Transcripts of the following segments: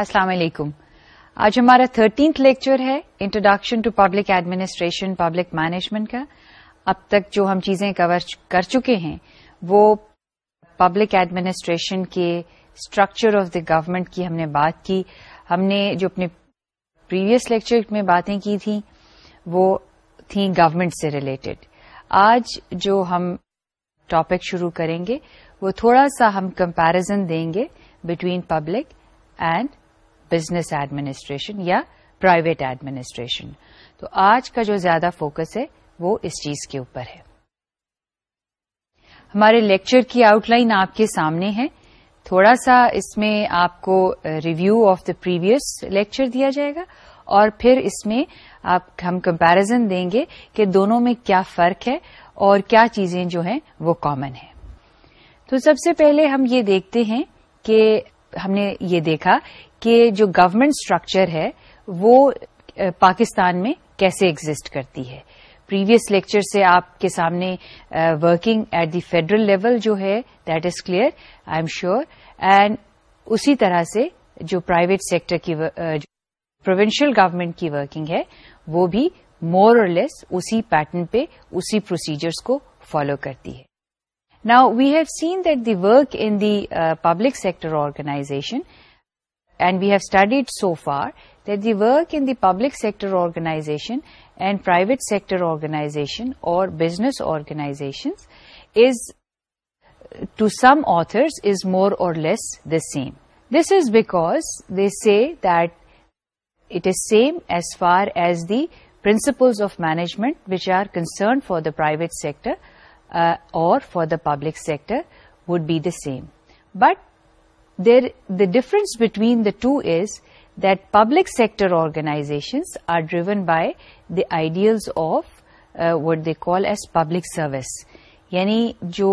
السلام علیکم آج ہمارا تھرٹینتھ لیکچر ہے introduction to public administration public management کا اب تک جو ہم چیزیں کور کر چکے ہیں وہ پبلک ایڈمنسٹریشن کے اسٹرکچر آف دا گورمنٹ کی ہم نے بات کی ہم نے جو اپنے پریویس لیکچر میں باتیں کی تھیں وہ تھیں گورنمنٹ سے ریلیٹڈ آج جو ہم ٹاپک شروع کریں گے وہ تھوڑا سا ہم کمپیرزن دیں گے between public and business administration یا پرائیویٹ ایڈمنسٹریشن تو آج کا جو زیادہ فوکس ہے وہ اس چیز کے اوپر ہے ہمارے لیکچر کی آؤٹ لائن آپ کے سامنے ہے تھوڑا سا اس میں آپ کو review of the previous lecture دیا جائے گا اور پھر اس میں آپ ہم کمپیرزن دیں گے کہ دونوں میں کیا فرق ہے اور کیا چیزیں جو ہیں وہ کامن ہے تو سب سے پہلے ہم یہ دیکھتے ہیں کہ ہم نے یہ دیکھا کہ جو گورنمنٹ اسٹرکچر ہے وہ پاکستان میں کیسے ایگزٹ کرتی ہے پریویس لیکچر سے آپ کے سامنے working at the federal level جو ہے that is clear I am sure and اسی طرح سے جو پرائیویٹ سیکٹر کی پروونشل گورمنٹ کی ورکنگ ہے وہ بھی مور اور لیس اسی پیٹرن پہ اسی پروسیجرس کو فالو کرتی ہے نا we have seen that the work in the public sector organization And we have studied so far that the work in the public sector organization and private sector organization or business organizations is, to some authors, is more or less the same. This is because they say that it is same as far as the principles of management which are concerned for the private sector uh, or for the public sector would be the same. But there the difference between the two is that public sector organizations are driven by the ideals of what they call as public service یعنی جو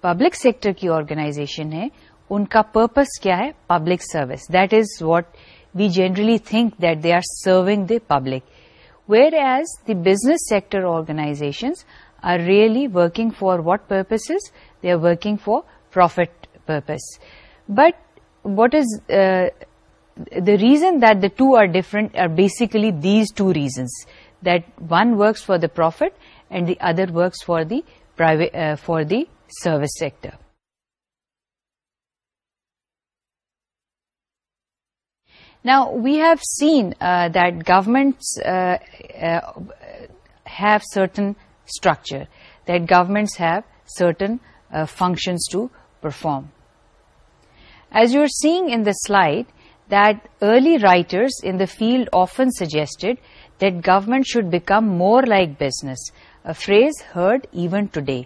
public sector کی organization ہے ان کا purpose کیا ہے public service that is what we generally think that they are serving the public whereas the business sector organizations are really working for what purpose are working for profit purpose but what is uh, the reason that the two are different are basically these two reasons, that one works for the profit and the other works for the private uh, for the service sector. Now we have seen uh, that governments have certain structure, that governments have certain functions to perform. As you are سیگ N the slide that early writers in the field often suggested that government should become more like business phrase heard even today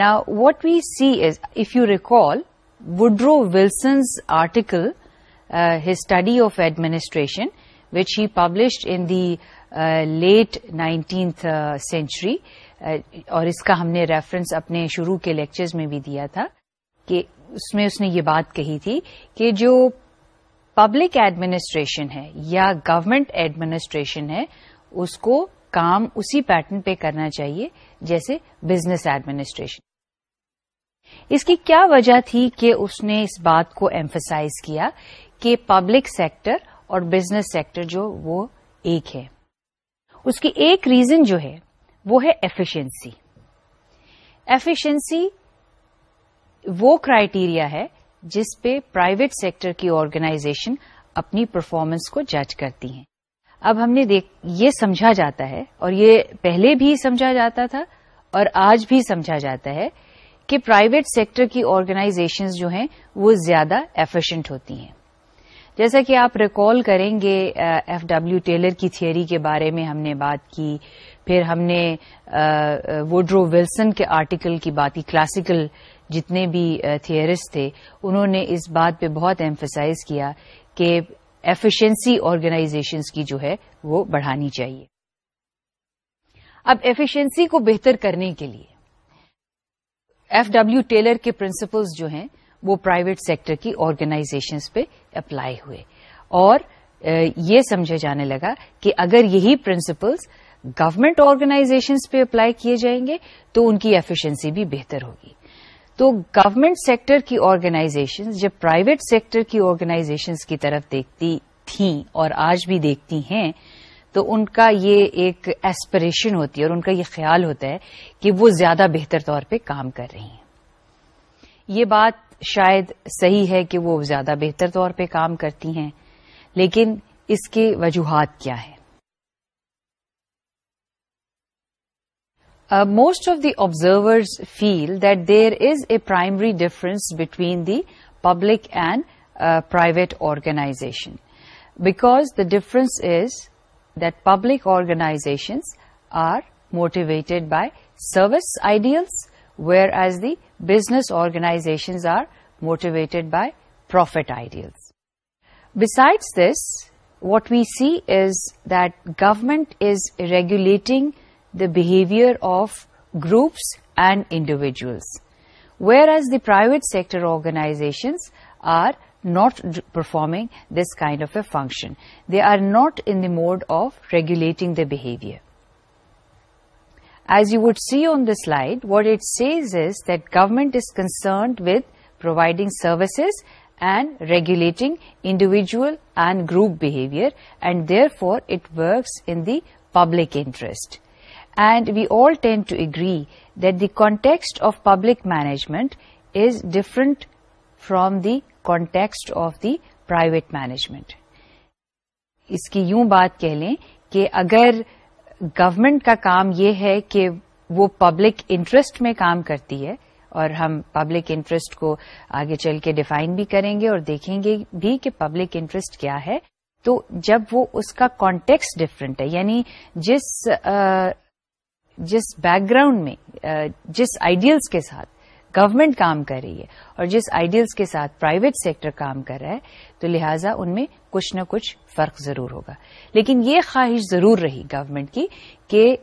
نا what we see if you recall Woodrow Wilson's article study of administration which he published in that nineteenth century اور اس کا ہم نے reference اپنے شروع کے lectures میں بھی دیا تھا کہ اس میں اس نے یہ بات کہی تھی کہ جو پبلک ایڈمنسٹریشن ہے یا گورمنٹ ایڈمنسٹریشن ہے اس کو کام اسی پیٹرن پہ کرنا چاہیے جیسے بزنس ایڈمنسٹریشن اس کی کیا وجہ تھی کہ اس نے اس بات کو ایمفسائز کیا کہ پبلک سیکٹر اور بزنس سیکٹر جو وہ ایک ہے اس کی ایک ریزن جو ہے وہ ہے ایفیشنسی ایفیشنسی وہ کرائیٹیریا ہے جس پہ پرائیویٹ سیکٹر کی آرگنائزیشن اپنی پرفارمنس کو جج کرتی ہیں اب ہم نے دیکھ یہ سمجھا جاتا ہے اور یہ پہلے بھی سمجھا جاتا تھا اور آج بھی سمجھا جاتا ہے کہ پرائیویٹ سیکٹر کی آرگنائزیشنز جو ہیں وہ زیادہ ایفیشنٹ ہوتی ہیں جیسا کہ آپ ریکال کریں گے ایف ڈبلو ٹیلر کی تھیوری کے بارے میں ہم نے بات کی پھر ہم نے ووڈرو ولسن کے آرٹیکل کی بات کی کلاسیکل جتنے بھی تھیئرسٹ تھے انہوں نے اس بات پہ بہت ایمفسائز کیا کہ ایفیشنسی آرگنائزیشنس کی جو ہے وہ بڑھانی چاہیے اب ایفیشنسی کو بہتر کرنے کے لیے ایف ڈبلو ٹیلر کے پرنسپلز جو ہیں وہ پرائیویٹ سیکٹر کی آرگنائزیشنس پہ اپلائی ہوئے اور یہ سمجھا جانے لگا کہ اگر یہی پرنسپلز گورنمنٹ آرگنائزیشنس پہ اپلائی کیے جائیں گے تو ان کی ایفیشنسی بھی بہتر ہوگی تو گورنمنٹ سیکٹر کی آرگنائزیشنز جب پرائیویٹ سیکٹر کی آرگنائزیشنز کی طرف دیکھتی تھیں اور آج بھی دیکھتی ہیں تو ان کا یہ ایک ایسپریشن ہوتی ہے اور ان کا یہ خیال ہوتا ہے کہ وہ زیادہ بہتر طور پہ کام کر رہی ہیں یہ بات شاید صحیح ہے کہ وہ زیادہ بہتر طور پہ کام کرتی ہیں لیکن اس کے وجوہات کیا ہے Uh, most of the observers feel that there is a primary difference between the public and uh, private organization, because the difference is that public organizations are motivated by service ideals, whereas the business organizations are motivated by profit ideals. Besides this, what we see is that government is regulating the behavior of groups and individuals, whereas the private sector organizations are not performing this kind of a function. They are not in the mode of regulating the behavior. As you would see on the slide, what it says is that government is concerned with providing services and regulating individual and group behavior, and therefore it works in the public interest. And we all tend to agree that the context of public management is different from the context of the private management اس کی یوں بات کہہ لیں کہ اگر government کا کام یہ ہے کہ وہ پبلک انٹرسٹ میں کام کرتی ہے اور ہم پبلک انٹرسٹ کو آگے چل کے ڈیفائن بھی کریں گے اور دیکھیں گے بھی کہ پبلک انٹرسٹ کیا ہے تو جب وہ اس کا کانٹیکس ڈفرینٹ ہے یعنی جس جس بیک گراؤنڈ میں جس آئیڈیلس کے ساتھ گورمنٹ کام کر رہی ہے اور جس آئیڈیلس کے ساتھ پرائیویٹ سیکٹر کام کر رہا ہے تو لہذا ان میں کچھ نہ کچھ فرق ضرور ہوگا لیکن یہ خواہش ضرور رہی گورنمنٹ کی کہ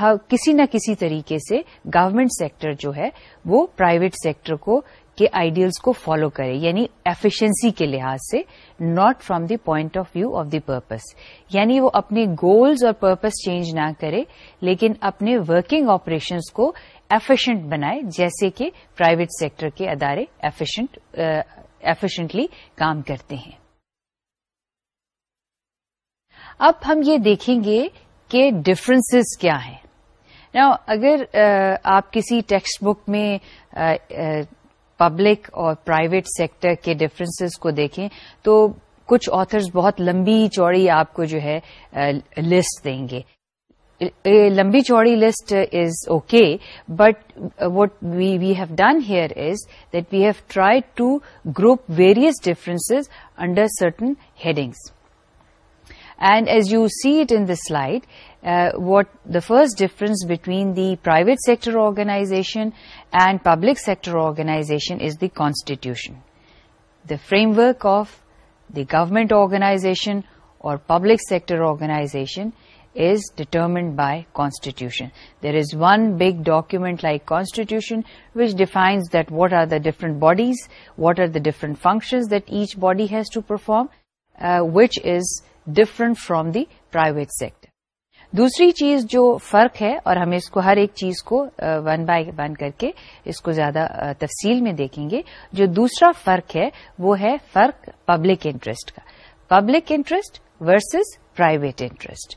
ہاں، کسی نہ کسی طریقے سے گورنمنٹ سیکٹر جو ہے وہ پرائیویٹ سیکٹر کو کے آئیڈیلز کو فالو کرے یعنی ایفیشنسی کے لحاظ سے not from the point of view of the purpose یعنی وہ اپنے گولز اور پرپز چینج نہ کرے لیکن اپنے ورکنگ آپریشنس کو ایفیشنٹ بنائے جیسے کہ پرائیویٹ سیکٹر کے ادارے ایفیشنٹلی uh, کام کرتے ہیں اب ہم یہ دیکھیں گے کہ ڈفرنسز کیا ہیں اگر uh, آپ کسی ٹیکسٹ بک میں uh, پبلک اور پرائیویٹ سیکٹر کے ڈفرینسز کو دیکھیں تو کچھ آترز بہت لمبی چوڑی آپ کو جو ہے لسٹ دیں گے لمبی چوڑی list is okay but what we we have done here is that we have try to group various difference under certain headings and as you see it in the slide Uh, what the first difference between the private sector organization and public sector organization is the constitution. The framework of the government organization or public sector organization is determined by constitution. There is one big document like constitution which defines that what are the different bodies, what are the different functions that each body has to perform, uh, which is different from the private sector. دوسری چیز جو فرق ہے اور ہم اس کو ہر ایک چیز کو ون بائی ون کر کے اس کو زیادہ تفصیل میں دیکھیں گے جو دوسرا فرق ہے وہ ہے فرق پبلک انٹرسٹ کا public interest versus private interest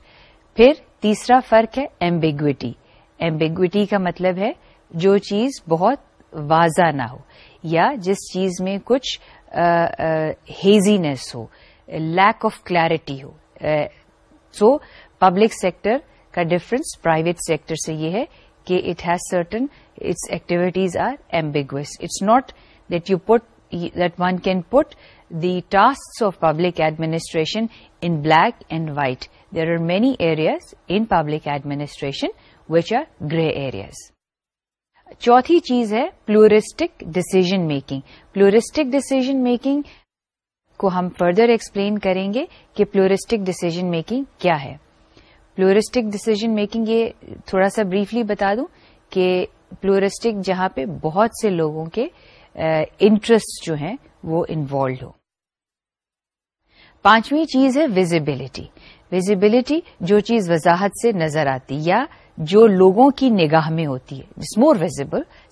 پھر تیسرا فرق ہے ایمبیگوٹی ایمبیگوٹی کا مطلب ہے جو چیز بہت واضح نہ ہو یا جس چیز میں کچھ ہیزینس ہو لیک آف کلیرٹی ہو سو پبلک سیکٹر کا ڈفرنس پرائیویٹ سیکٹر سے یہ ہے کہ it has certain its activities are ambiguous it's not that you put that one can put the task of public administration in black and white there are many areas in public administration which are grey areas چوتھی چیز ہے pluralistic decision making pluralistic decision making کو ہم further explain کریں گے کہ pluralistic decision making کیا ہے پلورسٹک ڈسیزن میکنگ یہ تھوڑا سا بریفلی بتا دوں کہ پلورسٹک جہاں پہ بہت سے لوگوں کے انٹرسٹ جو ہیں وہ انوالوڈ ہو پانچویں چیز ہے ویزیبلٹی ویزیبلٹی جو چیز وضاحت سے نظر آتی یا جو لوگوں کی نگاہ میں ہوتی ہے it's more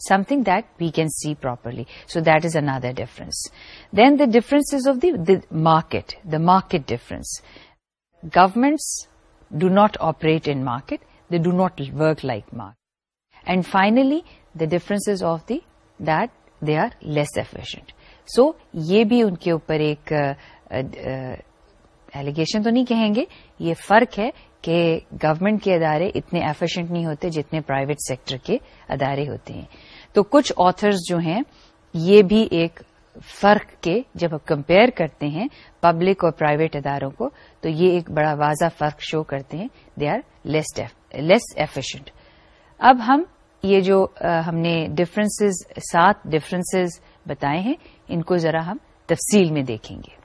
something that we can see properly so that is another difference then the difference of the market the market difference governments do not operate in market they do not work like market and finally the differences of that they are less efficient so یہ بھی ان کے اوپر ایک allegation تو نہیں کہیں گے یہ فرق ہے کہ گورمنٹ کے ادارے اتنے ایفیشینٹ نہیں ہوتے جتنے پرائیویٹ سیکٹر کے ادارے ہوتے ہیں تو کچھ آترز جو ہیں یہ بھی ایک فرق کے جب ہم کمپیئر کرتے ہیں پبلک اور پرائیویٹ اداروں کو تو یہ ایک بڑا واضح فرق شو کرتے ہیں دے آر لیس ایفیشنٹ اب ہم یہ جو ہم نے ڈفرنس سات ڈفرینس بتائے ہیں ان کو ذرا ہم تفصیل میں دیکھیں گے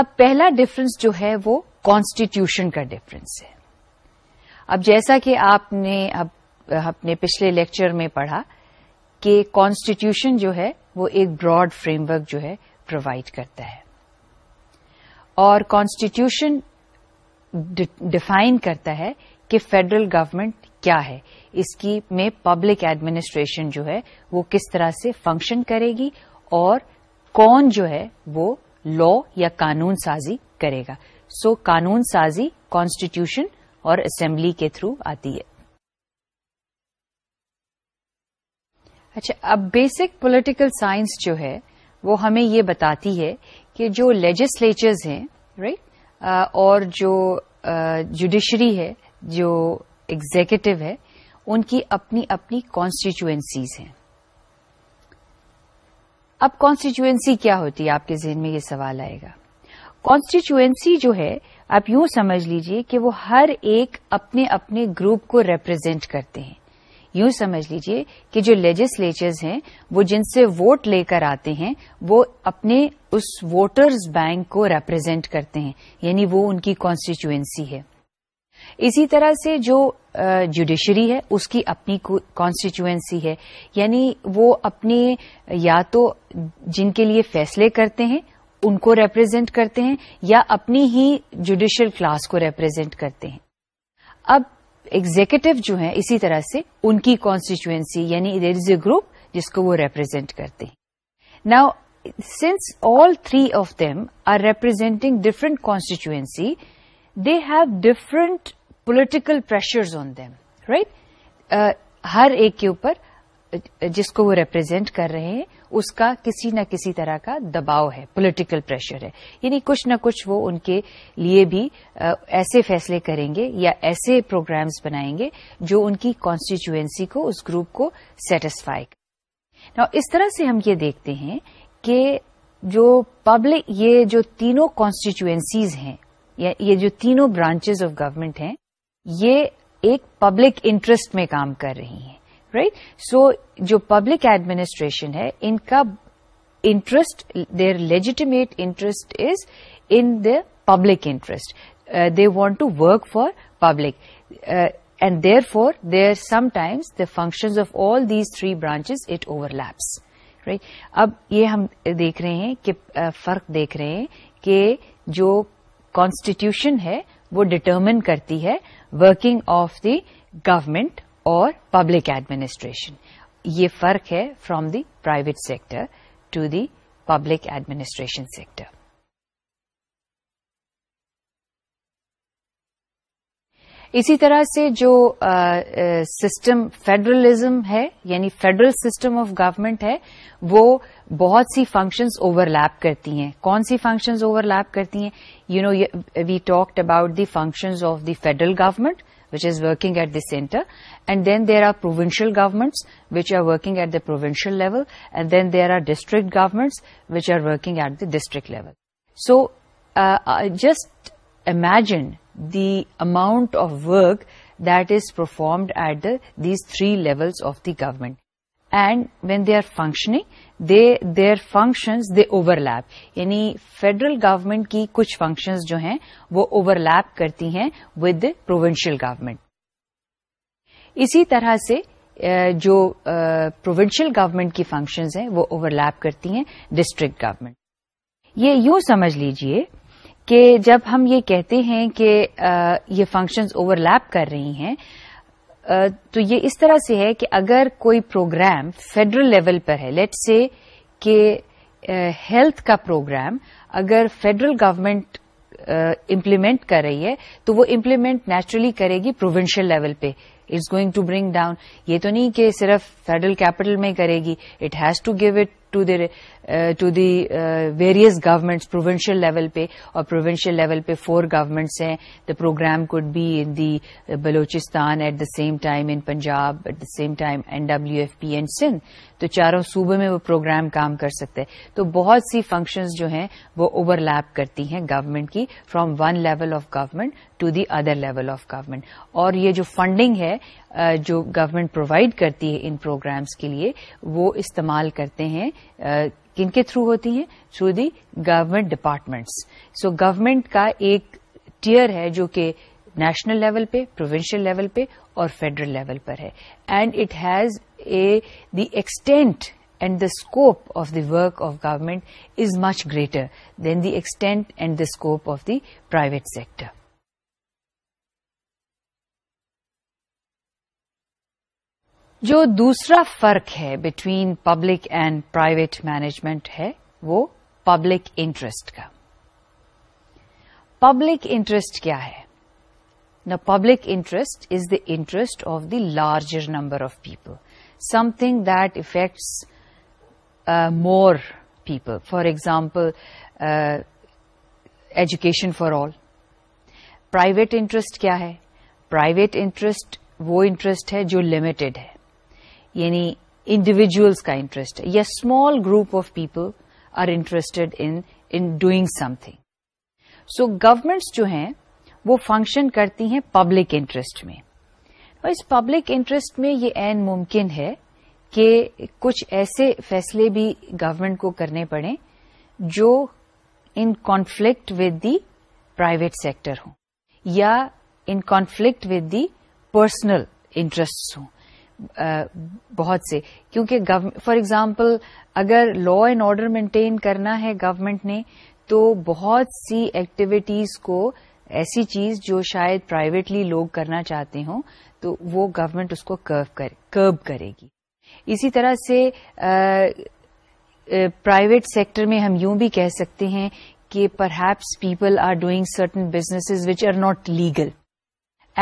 اب پہلا ڈفرنس جو ہے وہ کانسٹیٹیوشن کا ڈفرینس ہے اب جیسا کہ آپ نے اب اپنے پچھلے لیکچر میں پڑھا کہ کانسٹیٹیوشن جو ہے وہ ایک براڈ فریم ورک جو ہے پرووائڈ کرتا ہے اور کانسٹیٹیوشن ڈیفائن کرتا ہے کہ فیڈرل گورمنٹ کیا ہے اس کی میں پبلک ایڈمنسٹریشن جو ہے وہ کس طرح سے فنکشن کرے گی اور کون جو ہے وہ لا یا قانون سازی کرے گا سو so, قانون سازی کانسٹیٹیوشن اور اسمبلی کے تھرو آتی ہے اچھا اب بیسک پولیٹیکل سائنس جو ہے وہ ہمیں یہ بتاتی ہے کہ جو لیجسلیچرز ہیں رائٹ right? اور جو جوڈیشری ہے جو ایگزیکٹو ہے ان کی اپنی اپنی کانسٹیچوئنسیز ہیں اب کانسٹیچوئنسی کیا ہوتی ہے آپ کے ذہن میں یہ سوال آئے گا کانسٹیچوئنسی جو ہے آپ یوں سمجھ لیجئے کہ وہ ہر ایک اپنے اپنے گروپ کو ریپرزینٹ کرتے ہیں یوں سمجھ لیجیے کہ جو لیجسلیچرز ہیں وہ جن سے ووٹ لے کر آتے ہیں وہ اپنے اس ووٹرز بینک کو ریپرزینٹ کرتے ہیں یعنی وہ ان کی کانسٹیچوئنسی ہے اسی طرح سے جو جوڈیشری ہے اس کی اپنی کانسٹیچوئنسی ہے یعنی وہ اپنی یا تو جن کے لیے فیصلے کرتے ہیں ان کو ریپرزینٹ کرتے ہیں یا اپنی ہی جوڈیشل کلاس کو ریپرزینٹ کرتے ہیں اب ایگزیکٹو جو ہے اسی طرح سے ان کی کانسٹیچوئنسی یعنی دیر از اے گروپ جس کو وہ ریپرزینٹ کرتے ہیں نا since all three of them are representing different constituency they have different political pressures on them right ہر ایک کے اوپر جس کو وہ ریپرزینٹ کر رہے ہیں اس کا کسی نہ کسی طرح کا دباؤ ہے پولیٹیکل پریشر ہے یعنی کچھ نہ کچھ وہ ان کے لیے بھی ایسے فیصلے کریں گے یا ایسے پروگرامز بنائیں گے جو ان کی کانسٹیچوئنسی کو اس گروپ کو سیٹسفائی کر اس طرح سے ہم یہ دیکھتے ہیں کہ جو جو پبلک یہ تینوں کانسٹیچوئنسیز ہیں یا یہ جو تینوں برانچز آف گورمنٹ ہیں یہ ایک پبلک انٹرسٹ میں کام کر رہی ہیں رائٹ سو جو پبلک ایڈمنسٹریشن ہے ان کا interest there legitimate interest is in the public interest they want to work for public and therefore there some sometimes the functions of all these three branches it overlaps right اب یہ ہم دیکھ رہے ہیں کہ فرق دیکھ رہے ہیں کہ جو کانسٹیٹیوشن ہے وہ ڈٹرمن کرتی ہے ورکنگ آف دی گورمنٹ اور پبلک ایڈمنسٹریشن یہ فرق ہے from the private sector to the public administration sector اسی طرح سے جو سسٹم فیڈرلزم ہے یعنی فیڈرل سسٹم آف گورمنٹ ہے وہ بہت سی فنکشنز اوور لیپ کرتی ہیں کون سی فنکشنز اوور لیپ کرتی ہیں you know we talked about the functions of the federal government which is working at the centre and then they are provincial governments which are working at the provincial level and then they are district governments which are working at the district level so I just imagine the amount of work that is performed at the these three level of the government and when they are functioning they they are functions they overlap یعنی federal government کی کچھ functions جو ہیں وہ over لیپ کرتی ہیں with the government اسی طرح سے جو پروونشل گورنمنٹ کی فنکشنز ہیں وہ اوور لیپ کرتی ہیں ڈسٹرکٹ گورنمنٹ یہ یوں سمجھ لیجئے کہ جب ہم یہ کہتے ہیں کہ یہ فنکشنز اوور لیپ کر رہی ہیں تو یہ اس طرح سے ہے کہ اگر کوئی پروگرام فیڈرل لیول پر ہے لیٹ سے کہ ہیلتھ کا پروگرام اگر فیڈرل گورنمنٹ امپلیمنٹ کر رہی ہے تو وہ امپلیمنٹ نیچرلی کرے گی پروونشل لیول پہ it's going to bring down یہ تو نہیں کہ صرف فیڈرل کیپٹل میں کرے گی it has to give it to the to the various government provincial level پہ اور پروونشل لیول پہ فور گورنمنٹس ہیں the program could be in the Balochistan at the same time in Punjab at the same time N W F P and Sindh تو چاروں صوبوں میں وہ programme کام کر سکتے ہیں تو بہت سی فنکشنز جو ہیں وہ اوور لیپ کرتی ہیں گورنمنٹ کی from one level of government to the other level of government اور یہ جو فنڈنگ ہے جو گورنمنٹ پرووائڈ کرتی ہے ان پروگرامز کے لیے وہ استعمال کرتے ہیں کن کے تھرو ہوتی ہیں through the government departments so government کا ایک ٹیئر ہے جو کہ نیشنل لیول پہ پروونشل لیول پہ اور فیڈرل لیول پر ہے and it has a the extent and the scope of the work of government is much greater than the extent and the scope of the private sector جو دوسرا فرق ہے between public and private management ہے وہ public interest کا public interest کیا ہے نا public interest is the interest of the larger number of people something that affects more people for example education for all private interest کیا ہے private interest وہ interest ہے جو لمیٹڈ ہے یعنی انڈیویجلس کا انٹرسٹ یا small group of people are interested in doing something so governments جو ہیں وہ فنکشن کرتی ہیں پبلک انٹرسٹ میں اور اس پبلک انٹرسٹ میں یہ ممکن ہے کہ کچھ ایسے فیصلے بھی گورمنٹ کو کرنے پڑے جو in conflict with the private sector ہوں یا in conflict with the personal interest ہوں بہت سے کیونکہ فار ایگزامپل اگر لا اینڈ آرڈر مینٹین کرنا ہے گورمنٹ نے تو بہت سی ایکٹیویٹیز کو ایسی چیز جو شاید پرائیویٹلی لوگ کرنا چاہتے ہوں تو وہ گورمنٹ اس کو کرب کرے گی اسی طرح سے پرائیویٹ سیکٹر میں ہم یوں بھی کہہ سکتے ہیں کہ perhaps people are doing certain business which are not legal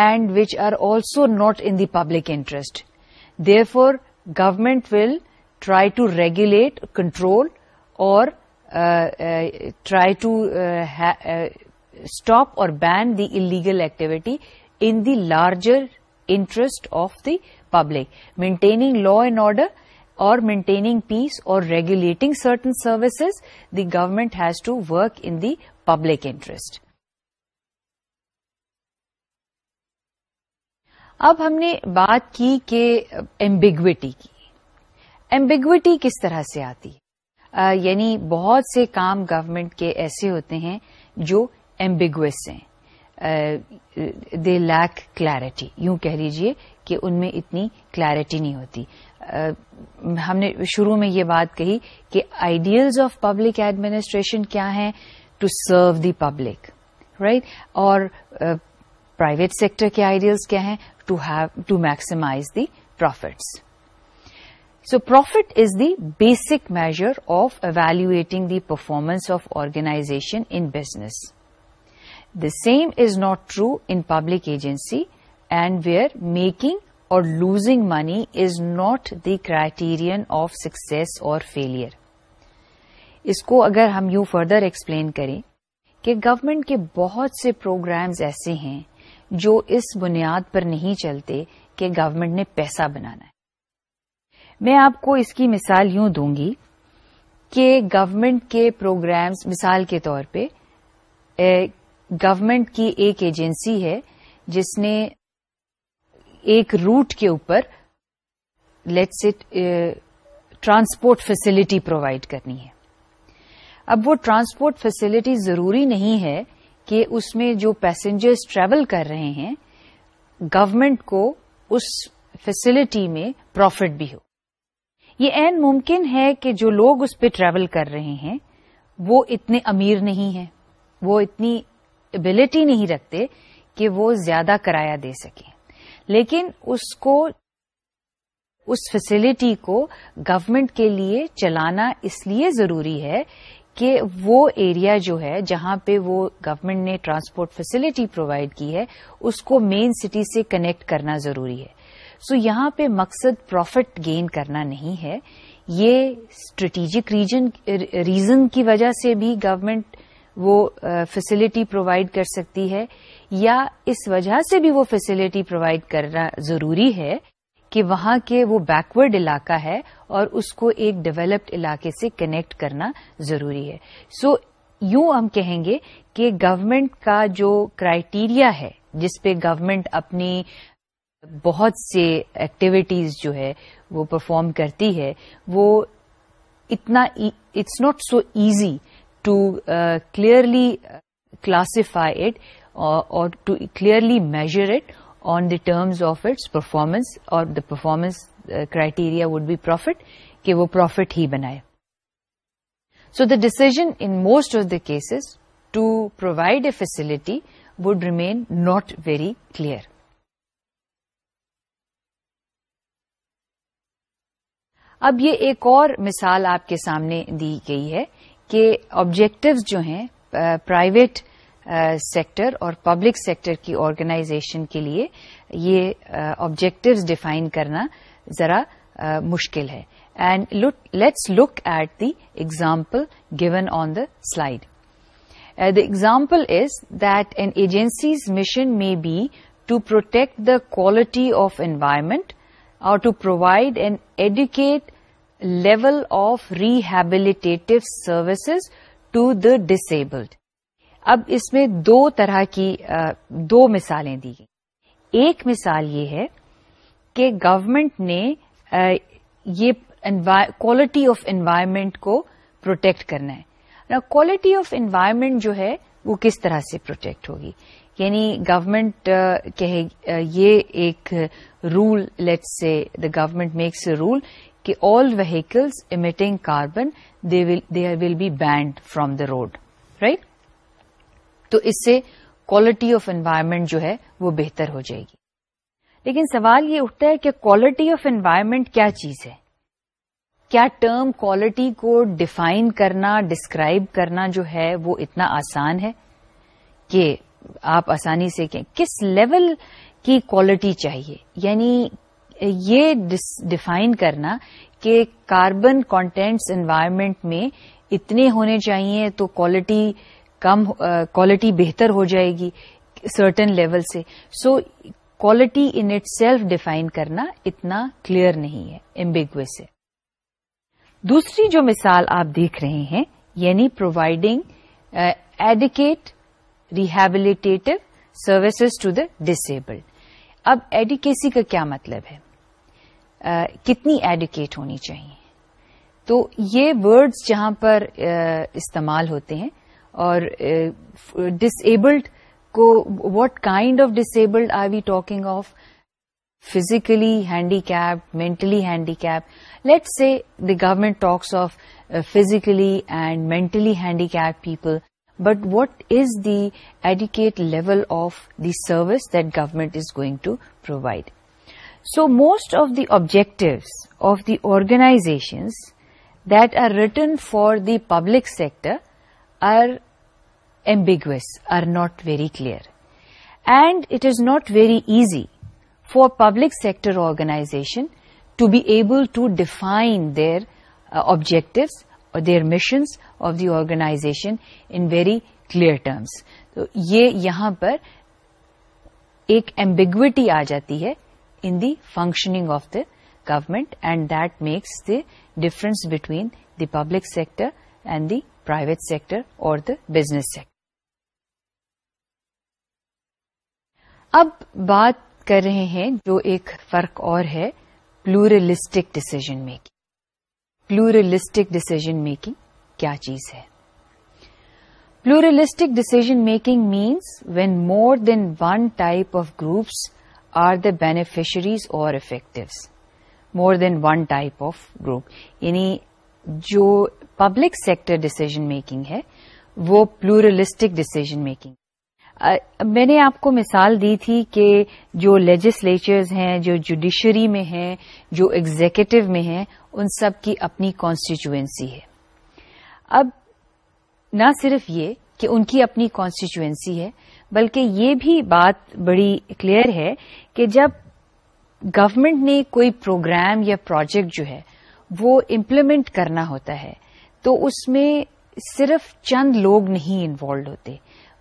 and which are also not in the public interest Therefore, government will try to regulate, control, or uh, uh, try to uh, stop or ban the illegal activity in the larger interest of the public. Maintaining law and order or maintaining peace or regulating certain services, the government has to work in the public interest. اب ہم نے بات کی کہ ambiguity کی ambiguity کس طرح سے آتی یعنی بہت سے کام گورمنٹ کے ایسے ہوتے ہیں جو ایمبیگوس ہیں دے لیک کلیرٹی یوں کہہ لیجیے کہ ان میں اتنی کلیرٹی نہیں ہوتی ہم نے شروع میں یہ بات کہی کہ آئیڈیلز آف پبلک ایڈمنسٹریشن کیا ہیں to serve the public right اور پرائیویٹ سیکٹر کے آئیڈیاز کیا ہیں to have to maximize the profits so profit is the basic measure of evaluating the performance of organization in business the same is not true in public agency and where making or losing money is not the criterion of success or failure اس کو اگر ہم یو further explain کریں کہ government کے بہت سے پروگرامز ایسے ہیں جو اس بنیاد پر نہیں چلتے کہ گورنمنٹ نے پیسہ بنانا ہے میں آپ کو اس کی مثال یوں دوں گی کہ گورنمنٹ کے پروگرامز مثال کے طور پہ گورنمنٹ کی ایک ایجنسی ہے جس نے ایک روٹ کے اوپر ٹرانسپورٹ فیسلٹی پرووائڈ کرنی ہے اب وہ ٹرانسپورٹ فیسلٹی ضروری نہیں ہے کہ اس میں جو پیسنجرز ٹریول کر رہے ہیں گورمنٹ کو اس فیسلٹی میں پروفٹ بھی ہو یہ این ممکن ہے کہ جو لوگ اس پہ ٹریول کر رہے ہیں وہ اتنے امیر نہیں ہیں وہ اتنی ابلٹی نہیں رکھتے کہ وہ زیادہ کرایہ دے سکیں لیکن اس کو اس فیسلٹی کو گورمنٹ کے لیے چلانا اس لیے ضروری ہے کہ وہ ایریا جو ہے جہاں پہ وہ گورنمنٹ نے ٹرانسپورٹ فیسلٹی پرووائڈ کی ہے اس کو مین سٹی سے کنیکٹ کرنا ضروری ہے سو یہاں پہ مقصد پروفٹ گین کرنا نہیں ہے یہ اسٹریٹیجک ریزن کی وجہ سے بھی گورنمنٹ وہ فیسلٹی پرووائڈ کر سکتی ہے یا اس وجہ سے بھی وہ فیسلٹی پرووائڈ کرنا ضروری ہے کہ وہاں کے وہ بیکورڈ علاقہ ہے اور اس کو ایک ڈیولپڈ علاقے سے کنیکٹ کرنا ضروری ہے سو یوں ہم کہیں گے کہ گورنمنٹ کا جو کرائیٹیریا ہے جس پہ گورنمنٹ اپنی بہت سے ایکٹیویٹیز جو ہے وہ پرفارم کرتی ہے وہ اتنا it's not so easy to clearly classify it or to clearly measure it on the terms of its performance or the performance criteria would be profit کہ وہ پروفٹ ہی بنائے so the decision in most of the cases to provide a facility would remain not very clear اب یہ ایک اور مثال آپ کے سامنے دی گئی ہے کہ آبجیکٹوز جو ہیں پرائیویٹ uh, سیکٹر اور پبلک سیکٹر کی آرگنائزیشن کے لیے یہ آبجیکٹوز ڈیفائن کرنا ذرا مشکل ہے and let's look at the example given on the slide the example is that an agency's mission may be to protect the quality of environment or to provide an adequate level of rehabilitative services to the ڈس اب اس میں دو طرح کی دو مثالیں دی گئی ایک مثال یہ ہے کہ گورمنٹ نے یہ کوالٹی آف انوائرمنٹ کو پروٹیکٹ کرنا ہے کوالٹی آف انوائرمنٹ جو ہے وہ کس طرح سے پروٹیکٹ ہوگی یعنی گورمنٹ کہ یہ ایک rule let say the government makes a rule کہ all vehicles emitting carbon they will be banned from the road right تو اس سے کوالٹی آف انوائرمنٹ جو ہے وہ بہتر ہو جائے گی لیکن سوال یہ اٹھتا ہے کہ کوالٹی آف انوائرمنٹ کیا چیز ہے کیا ٹرم کوالٹی کو ڈیفائن کرنا ڈسکرائب کرنا جو ہے وہ اتنا آسان ہے کہ آپ آسانی سے کہیں کس لیول کی کوالٹی چاہیے یعنی یہ ڈیفائن کرنا کہ کاربن کانٹینٹس انوائرمنٹ میں اتنے ہونے چاہیے تو کوالٹی کم کوالٹی بہتر ہو جائے گی سرٹن لیول سے so quality in itself define کرنا اتنا کلیئر نہیں ہے ایمبیگو سے دوسری جو مثال آپ دیکھ رہے ہیں یعنی providing adequate rehabilitative services to the disabled اب ایڈیکیسی کا کیا مطلب ہے کتنی ایڈیکیٹ ہونی چاہیے تو یہ ورڈز جہاں پر استعمال ہوتے ہیں اور ڈس uh, ایبلڈ کو what kind of disabled are we talking of physically handy cap mentally handy cap let's see the government talks of physically and mentally handy cap people but what is the adequate level of the service that government is going to provide so most of the objectives of the organisations that are return for the public sector are ambiguous are not very clear and it is not very easy for public sector organization to be able to define their objectives اور their missions of the organization in very clear terms یہاں پر ایک ambiguity آ جاتی ہے in the functioning of the government and that makes the difference between the public sector and the private sector اور the business sector اب بات کر رہے ہیں جو ایک فرق اور ہے pluralistic decision making pluralistic decision making کیا چیز ہے pluralistic decision making means when more than one type of groups are the beneficiaries اور affectees more than one type of group یعنی جو پبلک سیکٹر ڈسیزن میکنگ ہے وہ pluralistic decision making میں نے آپ کو مثال دی تھی کہ جو لیجسلیچرز ہیں جو جوڈیشری میں ہیں جو ایگزیکٹو میں ہیں ان سب کی اپنی کانسٹیچوئنسی ہے اب نہ صرف یہ کہ ان کی اپنی کانسٹیچوئنسی ہے بلکہ یہ بھی بات بڑی کلیئر ہے کہ جب گورمنٹ نے کوئی پروگرام یا پروجیکٹ جو ہے وہ امپلیمنٹ کرنا ہوتا ہے تو اس میں صرف چند لوگ نہیں انوالوڈ ہوتے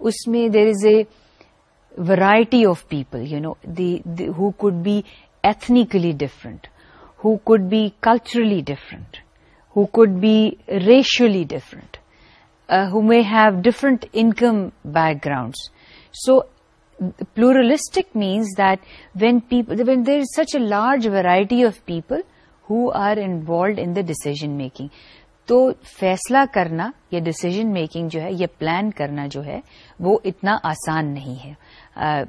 اس میں there is a variety of people you know who could be ethnically different who could be culturally different who could be racially different who may have different income backgrounds so pluralistic means that when people there is such a large variety of people who are involved in the decision making تو فیصلہ کرنا یا decision making جو ہے یا plan کرنا جو ہے وہ اتنا آسان نہیں ہے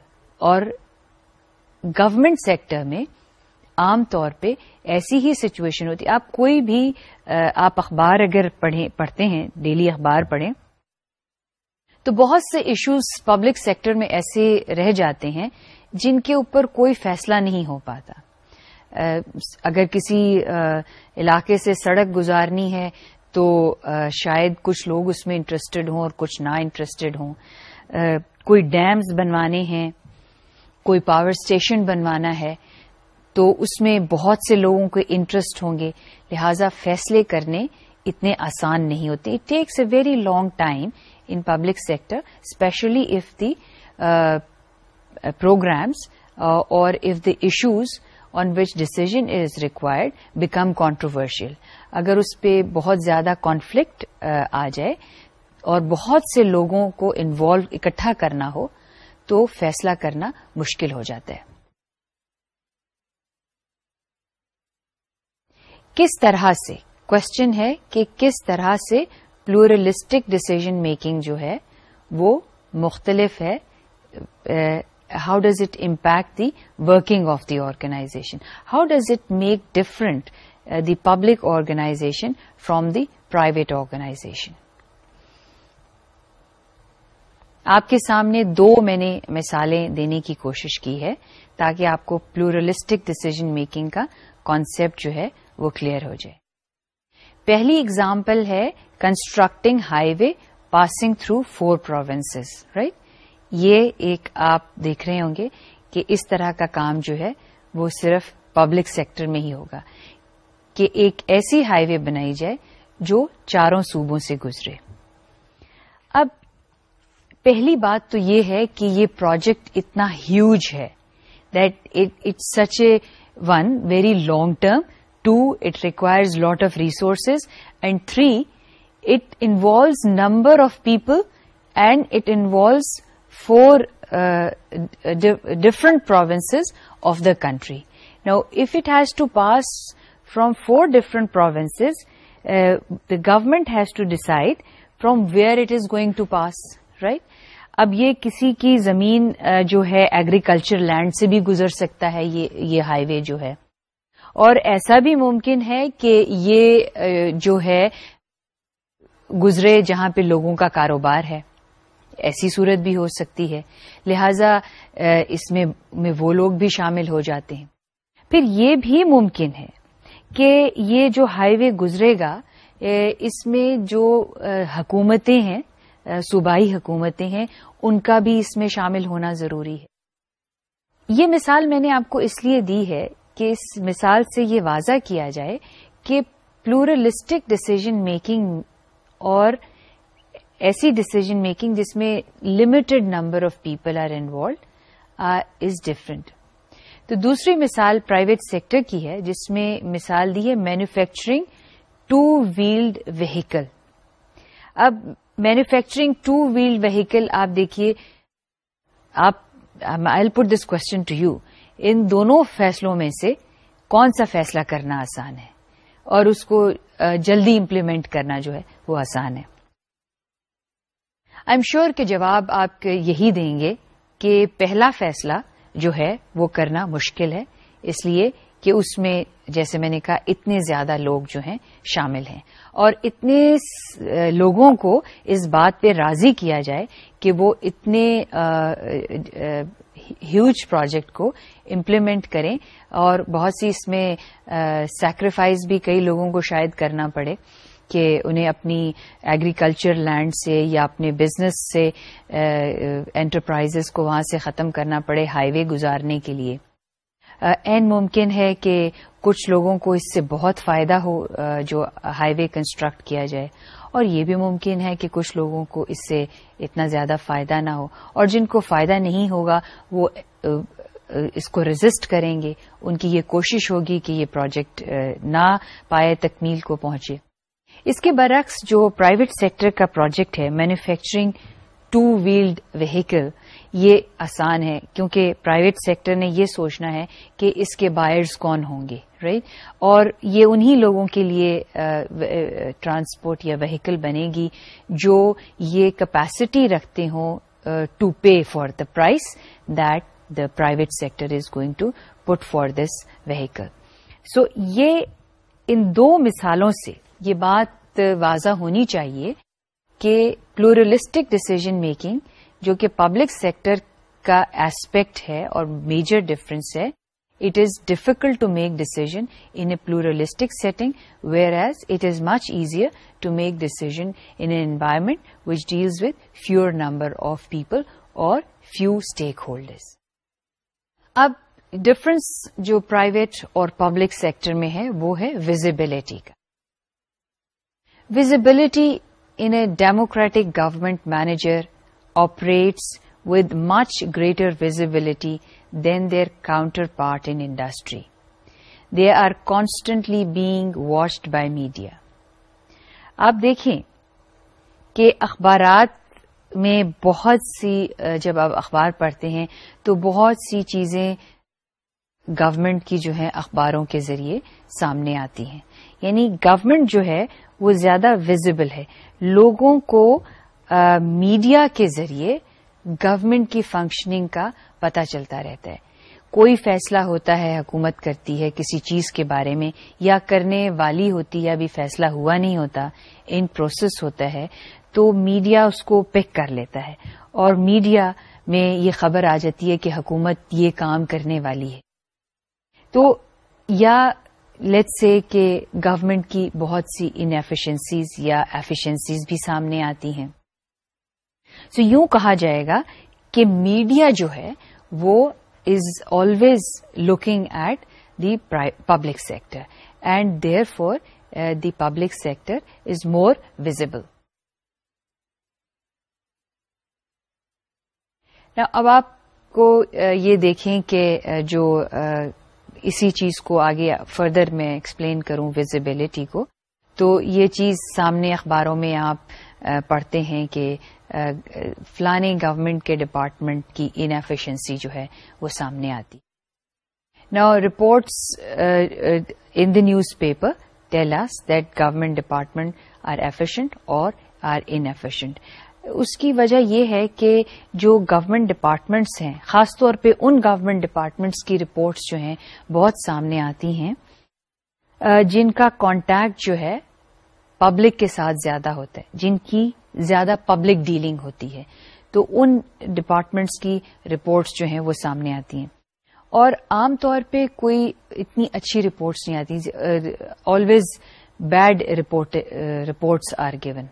اور گورمنٹ سیکٹر میں عام طور پہ ایسی ہی سچویشن ہوتی آپ کوئی بھی آپ اخبار اگر پڑھیں پڑھتے ہیں ڈیلی اخبار پڑھیں تو بہت سے ایشوز پبلک سیکٹر میں ایسے رہ جاتے ہیں جن کے اوپر کوئی فیصلہ نہیں ہو پاتا اگر کسی علاقے سے سڑک گزارنی ہے تو شاید کچھ لوگ اس میں انٹرسٹڈ ہوں اور کچھ نہ انٹرسٹڈ ہوں کوئی ڈیمز بنوانے ہیں کوئی پاور اسٹیشن بنوانا ہے تو اس میں بہت سے لوگوں کے انٹرسٹ ہوں گے لہذا فیصلے کرنے اتنے آسان نہیں ہوتے it takes a very long time in public sector especially if the programmes اور if the issues on which decision is required become controversial اگر اس پہ بہت زیادہ کانفلکٹ آ جائے اور بہت سے لوگوں کو انوالو اکٹھا کرنا ہو تو فیصلہ کرنا مشکل ہو جاتا ہے کس طرح سے کوشچن ہے کہ کس طرح سے پلورلسٹک ڈسیزن میکنگ جو ہے وہ مختلف ہے how does it impact the working of the how how does it make different the public organization from the private organization آپ کے سامنے دو میں نے مثالیں دینے کی کوشش کی ہے تاکہ آپ کو پلورلسٹک ڈسیزن میکنگ کا کانسپٹ جو ہے وہ کلیئر ہو جائے پہلی اگزامپل ہے constructing highway passing through four province right یہ ایک آپ دیکھ رہے ہوں گے کہ اس طرح کا کام جو ہے وہ صرف پبلک سیکٹر میں ہی ہوگا کہ ایک ایسی ہائی وے بنائی جائے جو چاروں صوبوں سے گزرے اب پہلی بات تو یہ ہے کہ یہ پروجیکٹ اتنا ہیوج ہے that it such a one very long term two it requires lot of resources and three it involves number of people and it involves four different uh, of of the country no if it has to pass from four provinces, uh, the government has to decide from where it is going to pass right اب یہ کسی کی زمین جو ہے agriculture land سے بھی گزر سکتا ہے یہ ہائی وے جو ہے اور ایسا بھی ممکن ہے کہ یہ جو ہے گزرے جہاں پہ لوگوں کا کاروبار ہے ایسی صورت بھی ہو سکتی ہے لہذا اس میں میں وہ لوگ بھی شامل ہو جاتے ہیں پھر یہ بھی ممکن ہے کہ یہ جو ہائی وے گزرے گا اس میں جو حکومتیں ہیں صوبائی حکومتیں ہیں ان کا بھی اس میں شامل ہونا ضروری ہے یہ مثال میں نے آپ کو اس لیے دی ہے کہ اس مثال سے یہ واضح کیا جائے کہ پلورلسٹک ڈسیزن میکنگ اور ایسی ڈسیزن میکنگ جس میں limited number of people are involved is different تو دوسری مثال پرائیویٹ سیکٹر کی ہے جس میں مثال دی ہے مینوفیکچرنگ ٹو ویلڈ وہیکل اب مینوفیکچرنگ ٹو ویلڈ وہیکل آپ دیکھیے آپ I put this question to you ان دونوں فیصلوں میں سے کون سا فیصلہ کرنا آسان ہے اور اس کو جلدی امپلیمنٹ کرنا جو ہے وہ آسان ہے آئی ایم شیور کے جواب آپ یہی دیں گے کہ پہلا فیصلہ جو ہے وہ کرنا مشکل ہے اس لیے کہ اس میں جیسے میں نے کہا اتنے زیادہ لوگ جو ہیں شامل ہیں اور اتنے لوگوں کو اس بات پہ راضی کیا جائے کہ وہ اتنے ہیوج پروجیکٹ کو امپلیمنٹ کریں اور بہت سی اس میں سیکریفائز بھی کئی لوگوں کو شاید کرنا پڑے کہ انہیں اپنی ایگریکلچر لینڈ سے یا اپنے بزنس سے انٹرپرائز کو وہاں سے ختم کرنا پڑے ہائی وے گزارنے کے لیے این ممکن ہے کہ کچھ لوگوں کو اس سے بہت فائدہ ہو جو ہائی وے کنسٹرکٹ کیا جائے اور یہ بھی ممکن ہے کہ کچھ لوگوں کو اس سے اتنا زیادہ فائدہ نہ ہو اور جن کو فائدہ نہیں ہوگا وہ اس کو ریزسٹ کریں گے ان کی یہ کوشش ہوگی کہ یہ پروجیکٹ نہ پائے تکمیل کو پہنچے اس کے برعکس جو پرائیویٹ سیکٹر کا پروجیکٹ ہے مینوفیکچرنگ ٹو ویلڈ وہیکل یہ آسان ہے کیونکہ پرائیویٹ سیکٹر نے یہ سوچنا ہے کہ اس کے بائرز کون ہوں گے رائٹ right? اور یہ انہی لوگوں کے لیے ٹرانسپورٹ یا وہیکل بنے گی جو یہ کیپیسٹی رکھتے ہوں to pay for the price that the private sector is going to put for this vehicle so یہ ان دو مثالوں سے یہ بات واضح ہونی چاہیے کہ پلورلسٹک ڈسیزن میکنگ جو کہ پبلک سیکٹر کا ایسپیکٹ ہے اور میجر ڈفرنس ہے it is difficult to make decision in a pluralistic setting whereas it is much easier to make decision in a environment which deals with fewer number of people اور few stakeholders اب difference جو private اور public sector میں ہے وہ ہے visibility کا in in democratic government manager apparatus with much greater visibility than their counterpart industry they are constantly being watched by media آپ دیکھیں کہ اخبارات میں بہت سی جب آپ اخبار پڑھتے ہیں تو بہت سی چیزیں گورنمنٹ کی جو ہیں اخباروں کے ذریعے سامنے آتی ہیں یعنی گورنمنٹ جو ہے وہ زیادہ ویزیبل ہے لوگوں کو میڈیا کے ذریعے گورمنٹ کی فنکشننگ کا پتہ چلتا رہتا ہے کوئی فیصلہ ہوتا ہے حکومت کرتی ہے کسی چیز کے بارے میں یا کرنے والی ہوتی ہے ابھی فیصلہ ہوا نہیں ہوتا ان پروسیس ہوتا ہے تو میڈیا اس کو پک کر لیتا ہے اور میڈیا میں یہ خبر آ جاتی ہے کہ حکومت یہ کام کرنے والی ہے تو یا لیٹ سے کہ گورنمنٹ کی بہت سی انفیشنسیز یا ایفیشنسیز بھی سامنے آتی ہیں سو so, یوں کہا جائے گا کہ میڈیا جو ہے وہ is always looking at the public sector and therefore the public sector is more visible اب آپ کو uh, یہ دیکھیں کہ uh, جو uh, اسی چیز کو آگے فردر میں ایکسپلین کروں ویزیبلٹی کو تو یہ چیز سامنے اخباروں میں آپ پڑھتے ہیں کہ فلانے گورنمنٹ کے ڈپارٹمنٹ کی ان ایفیشنسی جو ہے وہ سامنے آتی نا reports in the newspaper tells that government department are efficient اور آر ان ایفیشنٹ اس کی وجہ یہ ہے کہ جو گورنمنٹ ڈپارٹمنٹس ہیں خاص طور پہ ان گورنمنٹ ڈپارٹمنٹس کی رپورٹس جو ہیں بہت سامنے آتی ہیں جن کا کانٹیکٹ جو ہے پبلک کے ساتھ زیادہ ہوتا ہے جن کی زیادہ پبلک ڈیلنگ ہوتی ہے تو ان ڈپارٹمنٹس کی رپورٹس جو ہیں وہ سامنے آتی ہیں اور عام طور پہ کوئی اتنی اچھی رپورٹس نہیں آتی always bad reports are given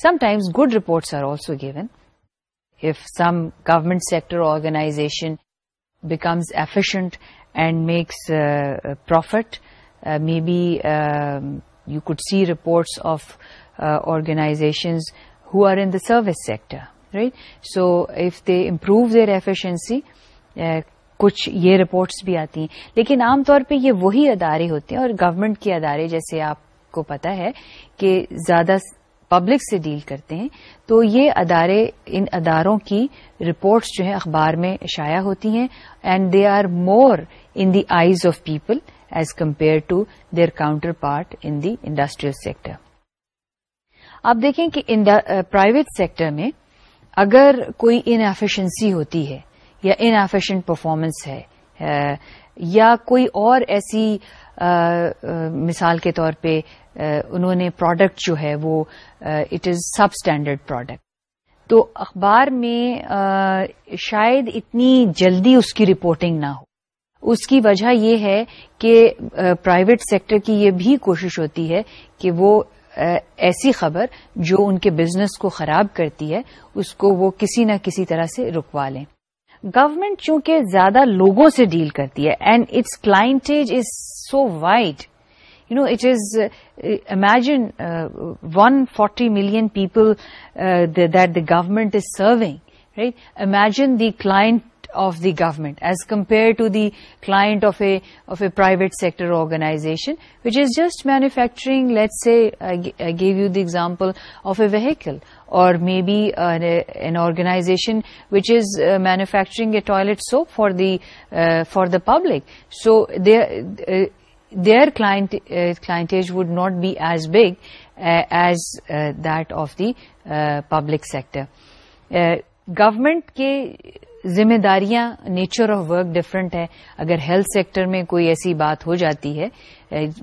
sometimes good reports are also given if some government sector organization becomes efficient and makes profit maybe you could see reports of organizations who are in the service sector right so if they improve their efficiency uh, کچھ یہ reports بھی آتی ہیں لیکن عام طور پہ یہ وہی ادارے ہوتے ہیں اور گورنمنٹ کے ادارے جیسے آپ کو پتا ہے کہ زیادہ پبلک سے ڈیل کرتے ہیں تو یہ ادارے ان اداروں کی رپورٹس جو ہیں اخبار میں شائع ہوتی ہیں and they are more in the eyes of people as compare to their counterpart in the industrial sector آپ دیکھیں کہ پرائیویٹ سیکٹر uh, میں اگر کوئی ان ایفیشنسی ہوتی ہے یا ان پرفارمنس ہے uh, یا کوئی اور ایسی uh, مثال کے طور پہ انہوں نے پروڈکٹ جو ہے وہ it is substandard product تو اخبار میں شاید اتنی جلدی اس کی رپورٹنگ نہ ہو اس کی وجہ یہ ہے کہ پرائیویٹ سیکٹر کی یہ بھی کوشش ہوتی ہے کہ وہ ایسی خبر جو ان کے بزنس کو خراب کرتی ہے اس کو وہ کسی نہ کسی طرح سے رکوا لیں گورمنٹ چونکہ زیادہ لوگوں سے ڈیل کرتی ہے and its clientage is so wide It is, uh, imagine uh, 140 million people uh, that the government is serving, right? Imagine the client of the government as compared to the client of a private sector organization, which is just manufacturing, let's say, I gave you the example of a vehicle, or maybe an organization which is manufacturing a toilet soap for the public. So their clientage would not be as big as that of the public sector government کے ذمہ داریاں nature of work different ہے اگر health sector میں کوئی ایسی بات ہو جاتی ہے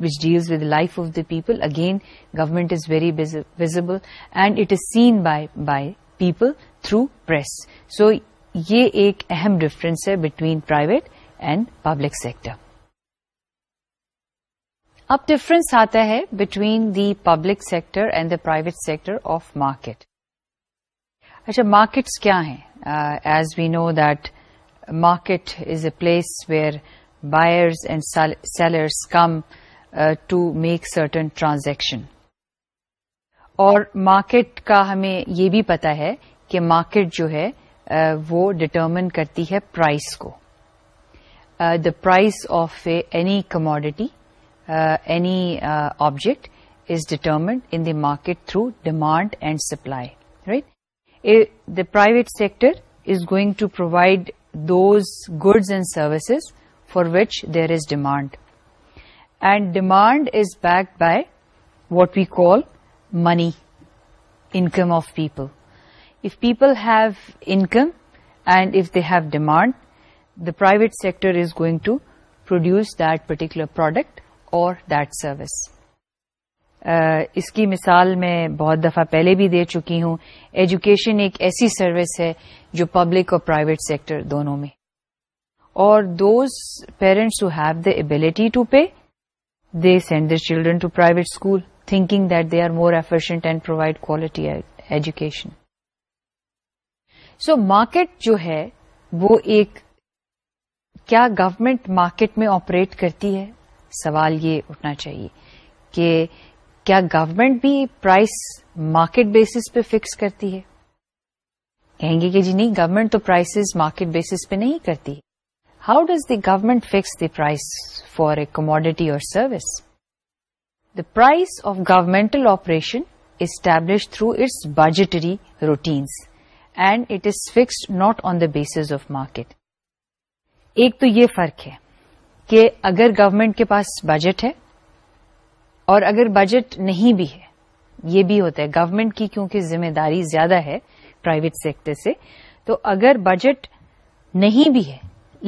which deals with life of the people again government is very visible and it is seen by by people through press so یہ ایک اہم ڈفرنس ہے between private and public sector اب ڈفرنس آتا ہے between the public sector and the private sector of market اچھا markets کیا ہیں as we know that market is a place where buyers and sellers come to make certain transaction اور market کا ہمیں یہ بھی پتا ہے کہ مارکیٹ جو ہے وہ ڈٹرمن کرتی ہے پرائز کو the price of a any commodity Uh, any uh, object is determined in the market through demand and supply, right? The private sector is going to provide those goods and services for which there is demand, and demand is backed by what we call money, income of people. If people have income and if they have demand, the private sector is going to produce that particular product اور that service اس کی مثال میں بہت دفعہ پہلے بھی دے چکی ہوں ایجوکیشن ایک ایسی سروس ہے جو پبلک اور پرائیویٹ سیکٹر دونوں میں اور those parents who have the ability to pay they send the children to private school thinking that they are more efficient and provide quality education so market جو ہے وہ ایک کیا گورمنٹ مارکیٹ میں operate کرتی ہے سوال یہ اٹھنا چاہیے کہ کیا گورمنٹ بھی پرائس مارکیٹ بیسس پہ فکس کرتی ہے کہیں گے کہ جی نہیں گورنمنٹ تو پرائسز مارکیٹ بیسس پہ نہیں کرتی ہے how does the government fix the price for a commodity اور service the price of governmental operation establish through its budgetary routines and it is fixed not on the basis of market ایک تو یہ فرق ہے کہ اگر government کے پاس بجٹ ہے اور اگر بجٹ نہیں بھی ہے یہ بھی ہوتا ہے گورنمنٹ کی کیونکہ ذمہ داری زیادہ ہے پرائیویٹ سیکٹر سے تو اگر بجٹ نہیں بھی ہے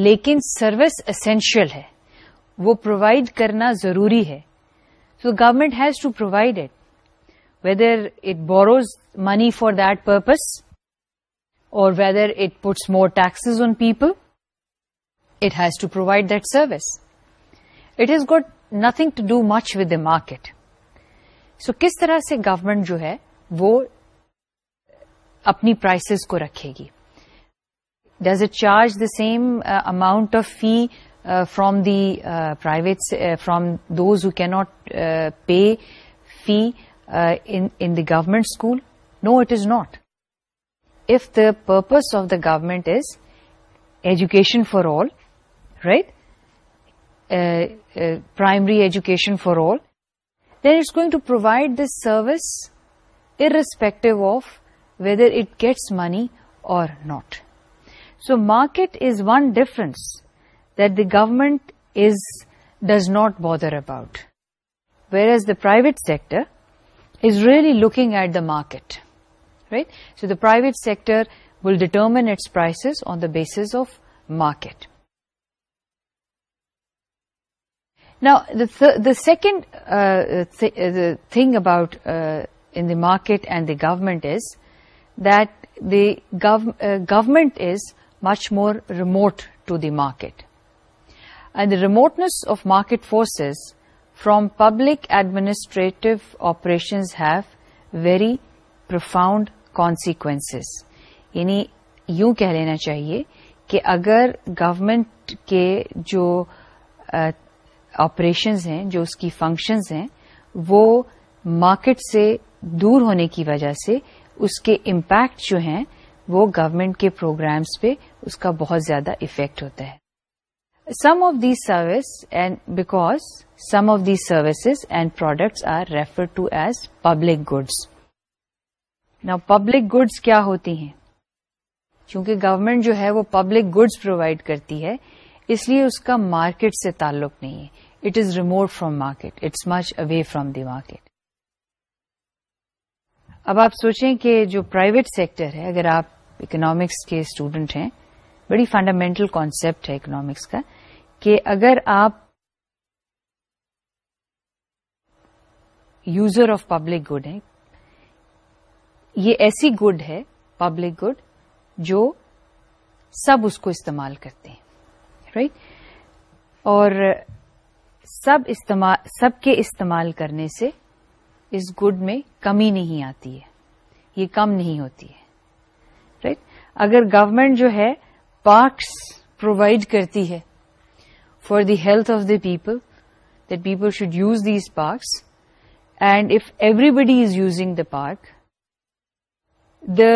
لیکن سروس اسینشیل ہے وہ پرووائڈ کرنا ضروری ہے تو government has to provide it whether it borrows money for that purpose اور whether it puts more taxes on people it has to provide that service it has got nothing to do much with the market so کس طرح سے government جو ہے وہ اپنی prices کو رکھے گی does it charge the same amount of fee from the private from those who can not pay fee in the government school no it is not if the purpose of the government is education for all right? Primary education for all, then it's going to provide this service irrespective of whether it gets money or not. So market is one difference that the government does not bother about, whereas the private sector is really looking at the market, right? So the private sector will determine its prices on the basis of market. نا second thing about the market and the government is that the government is much more remote to the market and the remoteness of market forces from public administrative operations have very profound consequence یعنی یوں کہہ لینا چاہیے کہ اگر government کے جو operations ہیں جو اس کی فنکشنز ہیں وہ مارکیٹ سے دور ہونے کی وجہ سے اس کے امپیکٹ جو ہیں وہ گورمنٹ کے پروگرامز پہ اس کا بہت زیادہ افیکٹ ہوتا ہے some of the service and because some of the services and products are refer to as public goods نا پبلک گڈس کیا ہوتی ہیں چونکہ گورنمنٹ جو ہے وہ پبلک گڈس پرووائڈ کرتی ہے اس لیے اس کا مارکیٹ سے تعلق نہیں ہے it is remote from market it's much away from the market اب آپ سوچیں کہ جو پرائیویٹ سیکٹر ہے اگر آپ اکنامکس کے اسٹوڈنٹ ہیں بڑی فنڈامینٹل کانسیپٹ ہے اکنامکس کا کہ اگر آپ یوزر آف پبلک گڈ ہیں یہ ایسی گڈ ہے پبلک گڈ جو سب اس کو استعمال کرتے ہیں رائٹ اور سب استعمال سب کے استعمال کرنے سے اس گڈ میں کمی نہیں آتی ہے یہ کم نہیں ہوتی ہے رائٹ right? اگر گورمنٹ جو ہے پارکس پرووائڈ کرتی ہے for the health of the people that people should use these parks and if everybody is using the park the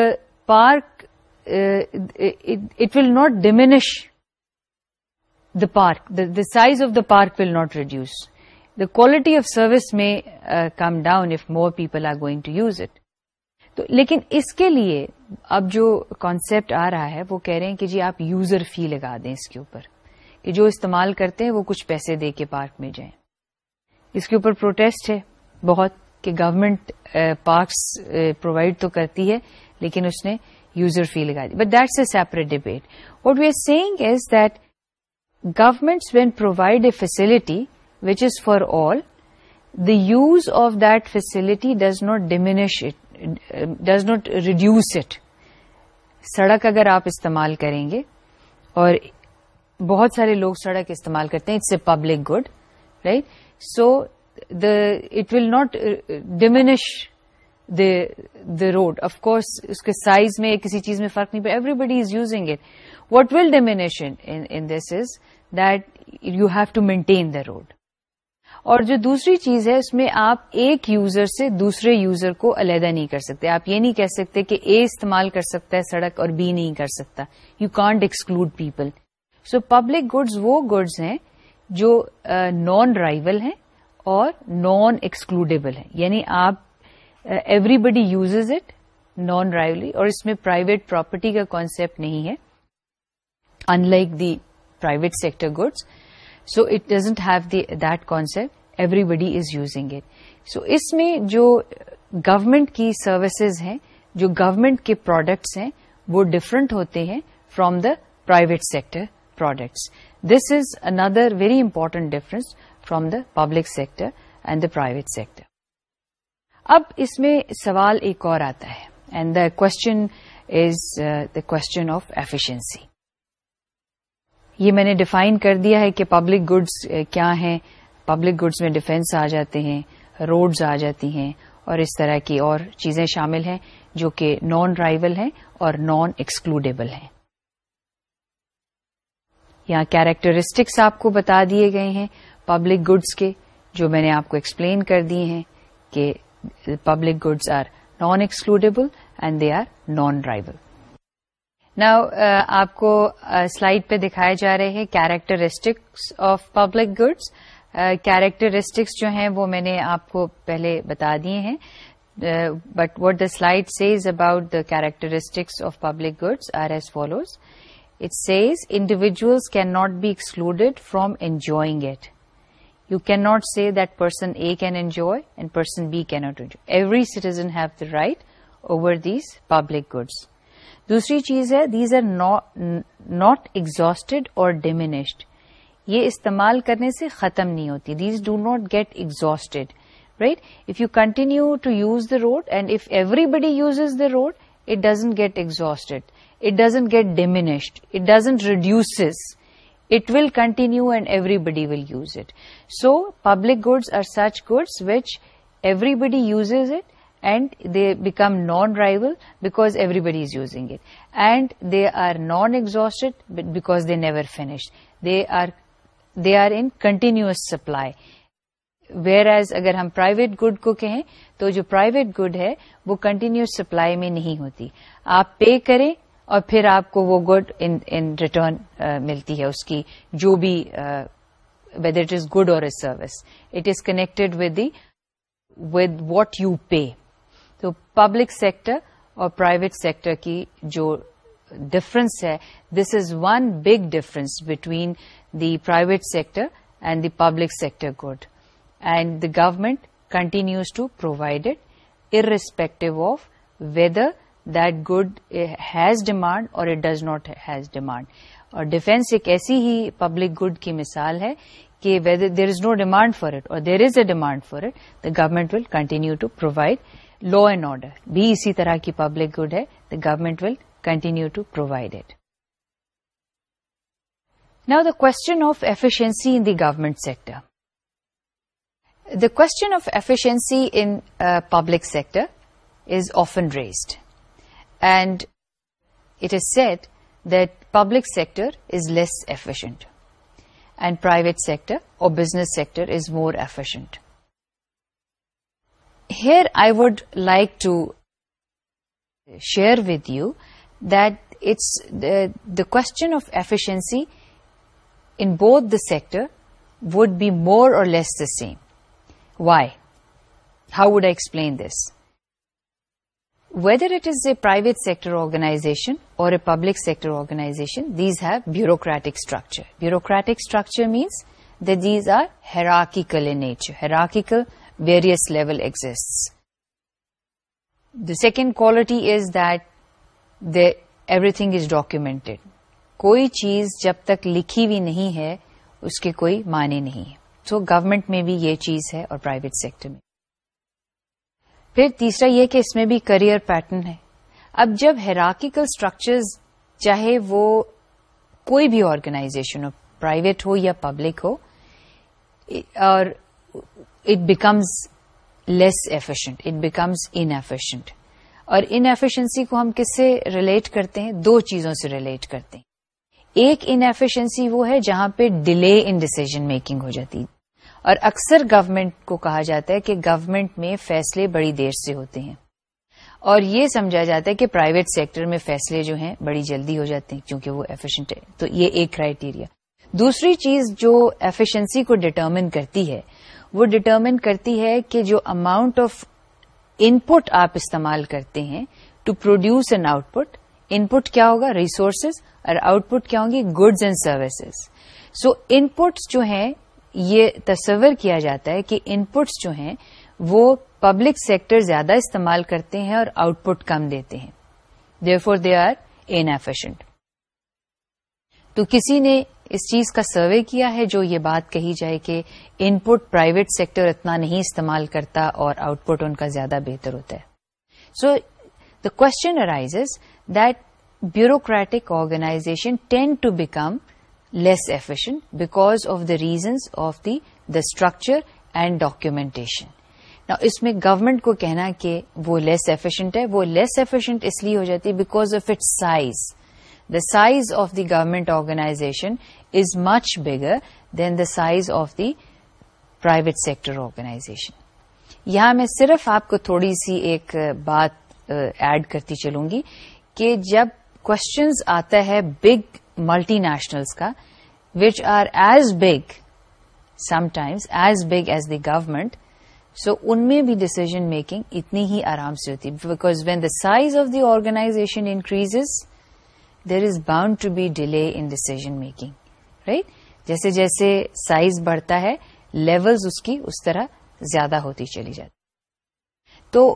park it will not diminish the park the the size of the park will not reduce the quality of service میں come down if more people are going to use it تو لیکن اس کے لیے اب جو concept آ رہا ہے وہ کہہ رہے ہیں کہ جی آپ یوزر فی لگا دیں اس کے اوپر کہ جو استعمال کرتے ہیں وہ کچھ پیسے دے کے پارک میں جائیں اس کے اوپر پروٹیسٹ ہے بہت کہ گورنمنٹ پارکس پرووائڈ تو کرتی ہے لیکن اس نے یوزر فی لگا دی but that's a separate debate what we are seeing is that provide when provide a facility which is for all the use of does does not it does not reduce it سڑک اگر آپ استعمال کریں گے اور بہت سارے لوگ سڑک استعمال کرتے ہیں it's a public good right so the it will not diminish the the road of course اس کے سائز میں کسی چیز میں فرق نہیں پڑ every body is using it what will diminish this is maintain the road اور جو دوسری چیز ہے اس میں آپ ایک یوزر سے دوسرے یوزر کو علیحدہ نہیں کر سکتے آپ یہ نہیں کہہ سکتے کہ اے استعمال کر سکتا ہے سڑک اور بی نہیں کر سکتا you can't exclude people so public goods وہ گڈز ہیں جو نان uh, رائول ہیں اور نان ایکسکلوڈیبل ہیں یعنی آپ every body uses it non rivalry اور اس میں پرائیویٹ پراپرٹی کا کانسیپٹ نہیں ہے in like the private sector goods so it doesn't have that concept every body is using it so اس میں جو گورمنٹ کی سروسز ہیں جو گورمنٹ کے پروڈکٹس ہیں وہ ڈفرنٹ ہوتے ہیں from the private sector products this is another very important difference from the public sector and the private sector اب اس میں سوال ایک اور آتا ہے and the question is the question of efficiency یہ میں نے ڈیفائن کر دیا ہے کہ پبلک گڈس eh, کیا ہیں پبلک گڈس میں ڈیفینس آ جاتے ہیں روڈز آ جاتی ہیں اور اس طرح کی اور چیزیں شامل ہیں جو کہ نان رائیول ہیں اور نان ایکسکلوڈیبل ہیں یہاں کیریکٹرسٹکس آپ کو بتا دیے گئے ہیں پبلک گڈس کے جو میں نے آپ کو ایکسپلین کر دیے ہیں کہ public goods are non excludable and they are non rival نا آپ کو سلائڈ پہ دکھائے جا رہے ہیں characteristics of public goods characteristics جو ہیں وہ میں نے آپ کو پہلے بتا دیے ہیں but what the slide says about the characteristics of public goods are as follows it says individuals can not be excluded from enjoying it you can not see that person A can enjoy and person B کی enjoy every citizen have the right over these public goods دوسری چیز ہے these are not exhausted or diminished یہ استعمال کرنے سے ختم نہیں ہوتی these do not get exhausted right if you continue to use the road and if every body uses the road it doesn't get exhausted it doesn't get diminished it doesn't reduces it will continue and everybody will use it so public goods are such goods which everybody uses it and they become non rival because everybody is using it and they are non exhausted because they never finish they are in continuous supply whereas اگر ہم private good کو کہیں تو جو private good ہے وہ continuous supply میں نہیں ہوتی آپ پے کریں اور پھر آپ کو وہ گڈ ان ریٹرن ملتی ہے اس کی جو بھی whether it is good or service it is connected with the with what you pay تو پبلک سیکٹر اور پرائیویٹ سیکٹر کی جو ڈفرنس ہے this is one big difference between the private sector and the public sector good and the government continues to provide it irrespective of whether that good has demand or it does not has demand اور defence ایک ایسی ہی public good کی مثال ہے کہ whether there is no demand for it or there is a demand for it the government will continue to provide law and order بھی اسی طرح کی پبلک گڈ ہے the government will continue to provide it now the question of efficiency in the government sector the question of efficiency in public sector is often raised and it is said that public sector is less efficient and private sector or business sector is more efficient Here I would like to share with you that it's the question of efficiency in both the sector would be more or less the same. Why? How would I explain this? Whether it is a private sector organization or a public sector organization, these have bureaucratic structure. Bureaucratic structure means that these are hierarchical in nature. Hierarchical various level exist the second quality is that the everything is documented کوئی چیز جب تک لکھی ہوئی نہیں ہے اس کے کوئی معنی نہیں ہے سو گورنمنٹ میں بھی یہ چیز ہے اور پرائیویٹ سیکٹر میں پھر تیسرا یہ کہ اس میں بھی کریئر پیٹرن ہے اب جب ہیراکیکل اسٹرکچرز چاہے وہ کوئی بھی آرگنائزیشن ہو پرائیویٹ ہو یا پبلک ہو اور it becomes less efficient it becomes inefficient اور ان ایفیشنسی کو ہم کس سے ریلیٹ کرتے ہیں دو چیزوں سے ریلیٹ کرتے ہیں ایک انفیشنسی وہ ہے جہاں پہ ڈیلے ان ڈیسیزن میکنگ ہو جاتی اور اکثر گورمنٹ کو کہا جاتا ہے کہ گورمنٹ میں فیصلے بڑی دیر سے ہوتے ہیں اور یہ سمجھا جاتا ہے کہ پرائیویٹ سیکٹر میں فیصلے جو ہیں بڑی جلدی ہو جاتے ہیں کیونکہ وہ ایفیشنٹ ہے تو یہ ایک کرائیٹیریا دوسری چیز جو ایفیشنسی کو ڈٹرمن کرتی ہے وہ ڈٹرمن کرتی ہے کہ جو اماؤنٹ آف ان پٹ آپ استعمال کرتے ہیں to produce an output input کیا ہوگا ریسورسز اور آؤٹ پٹ کیا ہوں گی goods and services so inputs جو ہیں یہ تصور کیا جاتا ہے کہ ان پٹس جو ہیں وہ پبلک سیکٹر زیادہ استعمال کرتے ہیں اور آؤٹ پٹ کم دیتے ہیں therefore they are inefficient تو کسی نے اس چیز کا سروے کیا ہے جو یہ بات کہی جائے کہ ان پٹ پرائیویٹ سیکٹر اتنا نہیں استعمال کرتا اور آؤٹ پٹ ان کا زیادہ بہتر ہوتا ہے so the question arise that bureaucratic organization tend to become less efficient because of the reasons of the the structure and documentation اس میں گورمنٹ کو کہنا کہ وہ لیس ایفیشنٹ ہے وہ لیس ایفیشنٹ اس لیے ہو جاتی ہے because of it size the size of the government organization is much bigger than the size of the private sector organization. یہاں میں صرف آپ کو تھوڑی سی ایک بات ایڈ کرتی چلوں گی کہ جب کوشچنز آتا ہے بگ ملٹی نیشنلس کا which are as big sometimes as big as the government so ان میں بھی ڈسیزن میکنگ اتنی ہی آرام سے ہوتی because when the size of the organization increase there is bound to be delay in decision making right جیسے جیسے size بڑھتا ہے لیولز اس کی اس طرح زیادہ ہوتی چلی جاتی تو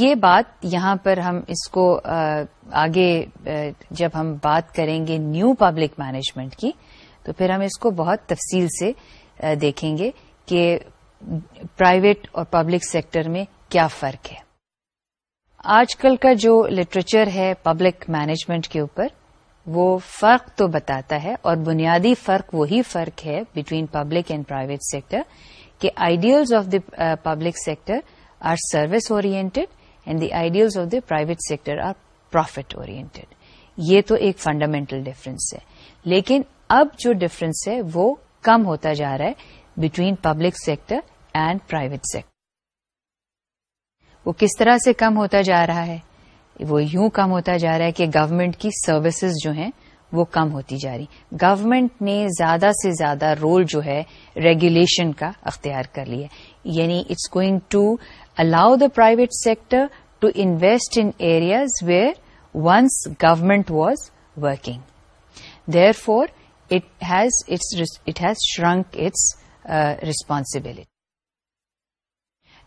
یہ بات یہاں پر ہم اس کو آگے جب ہم بات کریں گے نیو پبلک مینجمنٹ کی تو پھر ہم اس کو بہت تفصیل سے دیکھیں گے کہ پرائیویٹ اور پبلک سیکٹر میں کیا فرق ہے آج کل کا جو لٹریچر ہے پبلک مینجمنٹ کے اوپر وہ فرق تو بتاتا ہے اور بنیادی فرق وہی فرق ہے between public and private sector کہ ideals of the public sector are service oriented and the ideals of the private sector are profit oriented یہ تو ایک فنڈامینٹل ڈفرینس ہے لیکن اب جو ڈفرینس ہے وہ کم ہوتا جا رہا ہے between public sector and private sector وہ کس طرح سے کم ہوتا جا رہا ہے وہ یوں کم ہوتا جا رہا ہے کہ گورنمنٹ کی سروسز جو ہیں وہ کم ہوتی جا رہی گورمنٹ نے زیادہ سے زیادہ رول جو ہے ریگولیشن کا اختیار کر لیا یعنی it's going to allow the private sector to invest in areas where once government was working therefore it has it has its responsibility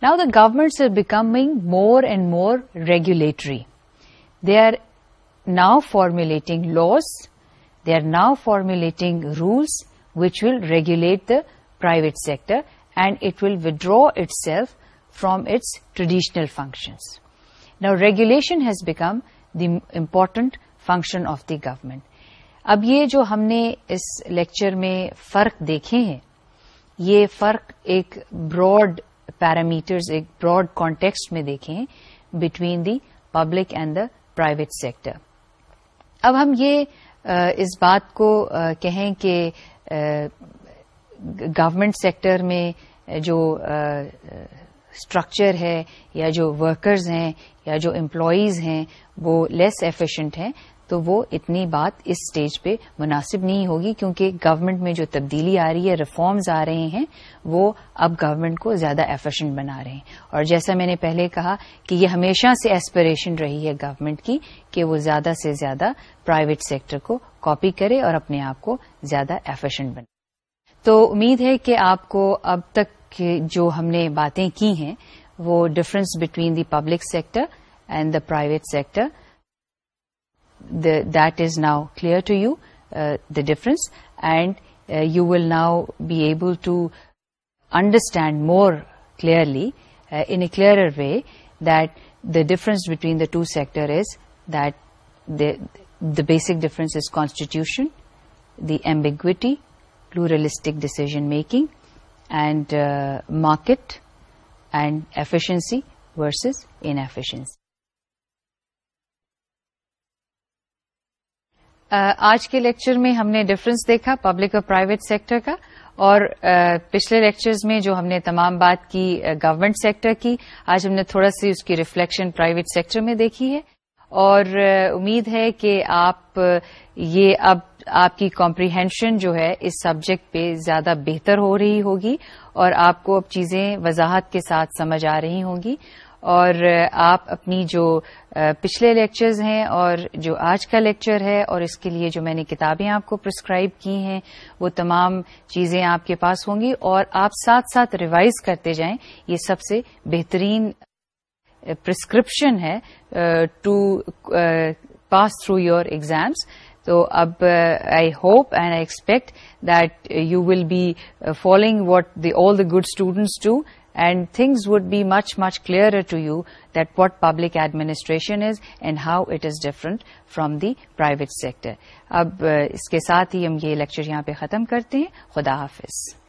now the governments are becoming more and more regulatory they are now formulating laws they are now formulating rules which will regulate the private sector and it will withdraw itself from its traditional Now regulation regulation has become the function function of the government اب یہ جو ہم نے اس lecture میں فرق دیکھے ہیں یہ فرق ایک براڈ پیرامیٹرز ایک براڈ کانٹیکسٹ میں دیکھے ہیں between the public and the private sector اب ہم یہ اس بات کو کہیں کہ گورمنٹ سیکٹر میں جو اسٹرکچر ہے یا جو ورکرز ہیں یا جو امپلائیز ہیں وہ لیس ایفیشینٹ ہیں تو وہ اتنی بات اس سٹیج پہ مناسب نہیں ہوگی کیونکہ گورنمنٹ میں جو تبدیلی آ رہی ہے ریفارمز آ رہے ہیں وہ اب گورنمنٹ کو زیادہ ایفیشنٹ بنا رہے ہیں اور جیسا میں نے پہلے کہا کہ یہ ہمیشہ سے ایسپریشن رہی ہے گورنمنٹ کی کہ وہ زیادہ سے زیادہ پرائیویٹ سیکٹر کو کاپی کرے اور اپنے آپ کو زیادہ ایفیشنٹ بنائے تو امید ہے کہ آپ کو اب تک جو ہم نے باتیں کی ہیں وہ difference between the public sector and the private sector that is now clear to you, uh, the difference, and uh, you will now be able to understand more clearly, uh, in a clearer way, that the difference between the two sectors is that the basic difference is constitution, the ambiguity, pluralistic decision making, and market and efficiency versus inefficiency. آج کے lecture میں ہم نے difference دیکھا public اور private sector کا اور پچھلے لیکچرز میں جو ہم نے تمام بات کی گورنمنٹ سیکٹر کی آج ہم نے تھوڑا سی اس کی ریفلیکشن پرائیویٹ سیکٹر میں دیکھی ہے اور امید ہے کہ آپ یہ اب آپ کی کمپریہینشن جو ہے اس سبجیکٹ پہ زیادہ بہتر ہو رہی ہوگی اور آپ کو اب چیزیں وضاحت کے ساتھ سمجھ آ رہی ہوں گی اور آپ اپنی جو پچھلے لیکچرز ہیں اور جو آج کا لیکچر ہے اور اس کے لیے جو میں نے کتابیں آپ کو پرسکرائب کی ہیں وہ تمام چیزیں آپ کے پاس ہوں گی اور آپ ساتھ ساتھ ریوائز کرتے جائیں یہ سب سے بہترین پرسکرپشن ہے to pass through your exams تو اب I hope and I expect that you will be following what the all the good students do and things would be much much clear to you that what public administration is and how it is different from the private sector اب uh, اس کے ساتھ ہی ہم یہ lecture یہاں پہ ختم کرتے ہیں خدا حافظ